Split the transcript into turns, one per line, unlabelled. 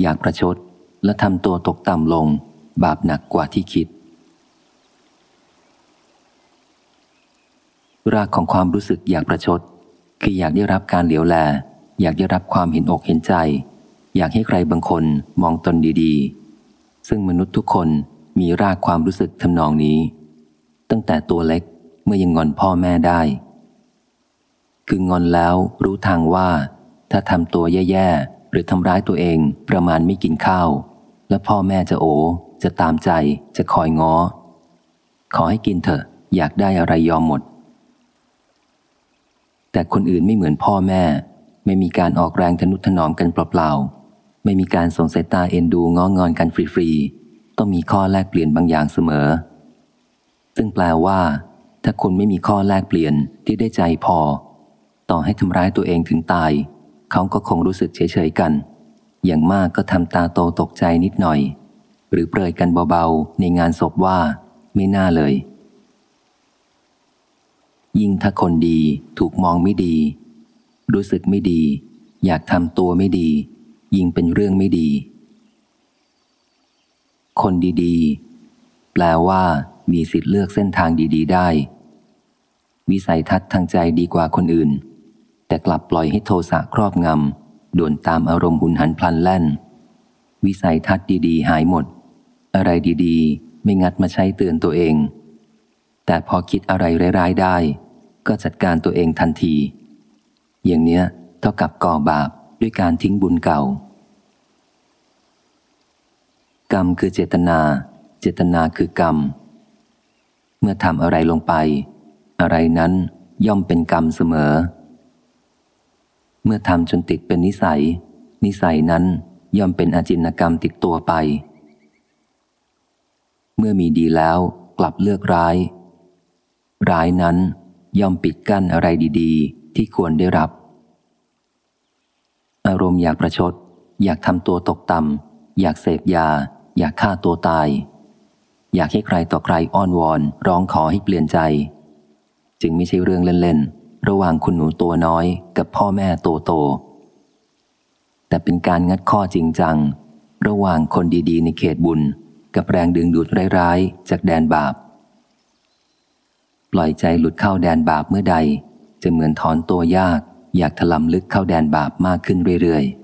อยากประชดและทำตัวตกต่ำลง บาปหนักกว่าที่คิด รากของความรู้สึกอยากประชด คืออยากได้รับการเหลียวแล อยากได้รับความเห็นอกเห็นใจ อยากให้ใครบางคนมองตนดีๆ ซึ่งมนุษย์ทุกคนมีรากความรู้สึกทำนองนี้ ตั้งแต่ตัวเล็กเมื่อยังงอนพ่อแม่ได้ คืองอนแล้วรู้ทางว่า ถ้าทำตัวแย่ๆ หรือทำร้ายตัวเองประมาณไม่กินข้าว แล้วพ่อแม่จะโอ จะตามใจ จะคอยง้อ ขอให้กินเถอะ อยากได้อะไรยอมหมด แต่คนอื่นไม่เหมือนพ่อแม่ ไม่มีการออกแรงทนุถนอมกันเปล่าๆ ไม่มีการส่งสายตาเอ็นดูง้องอนกันฟรีๆ ต้องมีข้อแลกเปลี่ยนบางอย่างเสมอ ซึ่งแปลว่า ถ้าคุณไม่มีข้อแลกเปลี่ยนที่ได้ใจพอ ต่อให้ทำร้ายตัวเองถึงตาย เขาก็คงรู้สึกเฉยๆกัน อย่างมากก็ทำตาโตตกใจนิดหน่อย หรือเปรยกันเบาๆ ในงานศพว่าไม่น่าเลย ยิ่งถ้าคนดีถูกมองไม่ดี รู้สึกไม่ดี อยากทำตัวไม่ดี ยิ่งเป็นเรื่องไม่ดี คนดีๆ แปลว่า มีสิทธิ์เลือกเส้นทางดีๆ ได้ วิสัยทัศน์ทางใจดีกว่าคนอื่น แต่กลับปล่อยให้โทสะครอบงำด่วนตามอารมณ์หุนหันพลันแล่น วิสัยทัศน์ดีๆ หายหมด อะไรดีๆ ไม่งัดมาใช้เตือนตัวเอง แต่พอคิดอะไรร้ายๆได้ ก็จัดการตัวเองทันที อย่างเนี้ยเท่ากับก่อบาปด้วยการทิ้งบุญเก่า กรรมคือเจตนา เจตนาคือกรรม เมื่อทำอะไรลงไป อะไรนั้นย่อมเป็นกรรมเสมอ เมื่อทำจนติดเป็นนิสัย นิสัยนั้นย่อมเป็นอาจินกรรมติดตัวไป เมื่อมีดีแล้วกลับเลือกร้าย ร้ายนั้นย่อมปิดกั้นอะไรดีๆ ที่ควรได้รับ อารมณ์อยากประชด อยากทำตัวตกต่ำอยากเสพยา อยากฆ่าตัวตาย อยากให้ใครต่อใครอ้อนวอน ร้องขอให้เปลี่ยนใจ จึงไม่ใช่เรื่องเล่นๆ ระหว่างคุณหนูตัวน้อยกับพ่อแม่โตโต แต่เป็นการงัดข้อจริงจัง ระหว่างคนดีๆ ในเขตบุญ กับแรงดึงดูดร้ายๆ จากแดนบาป ปล่อยใจหลุดเข้าแดนบาปเมื่อใด จะเหมือนถอนตัวยาก อยากถลำลึกเข้าแดนบาปมากขึ้นเรื่อยๆ